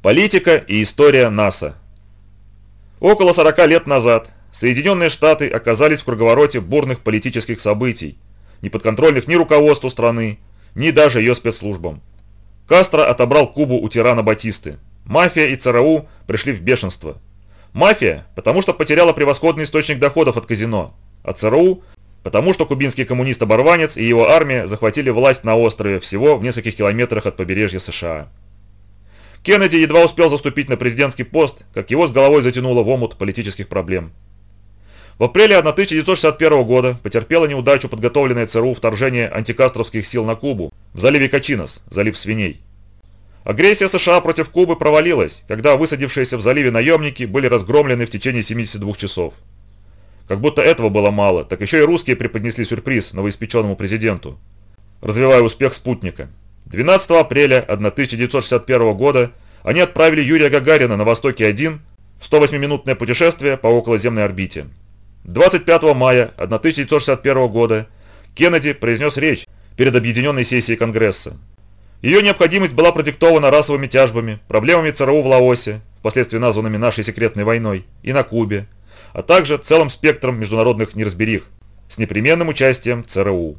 Политика и история НАСА Около 40 лет назад Соединенные Штаты оказались в круговороте бурных политических событий, не подконтрольных ни руководству страны, ни даже ее спецслужбам. Кастро отобрал Кубу у тирана Батисты. Мафия и ЦРУ пришли в бешенство. Мафия, потому что потеряла превосходный источник доходов от казино, а ЦРУ, потому что кубинский коммунист-оборванец и его армия захватили власть на острове всего в нескольких километрах от побережья США. Кеннеди едва успел заступить на президентский пост, как его с головой затянуло в омут политических проблем. В апреле 1961 года потерпела неудачу подготовленное ЦРУ вторжение антикастровских сил на Кубу в заливе Качинос, залив свиней. Агрессия США против Кубы провалилась, когда высадившиеся в заливе наемники были разгромлены в течение 72 часов. Как будто этого было мало, так еще и русские преподнесли сюрприз новоиспеченному президенту, развивая успех спутника. 12 апреля 1961 года они отправили Юрия Гагарина на Востоке-1 в 108-минутное путешествие по околоземной орбите. 25 мая 1961 года Кеннеди произнес речь перед объединенной сессией Конгресса. Ее необходимость была продиктована расовыми тяжбами, проблемами ЦРУ в Лаосе, впоследствии названными нашей секретной войной, и на Кубе, а также целым спектром международных неразберих с непременным участием ЦРУ.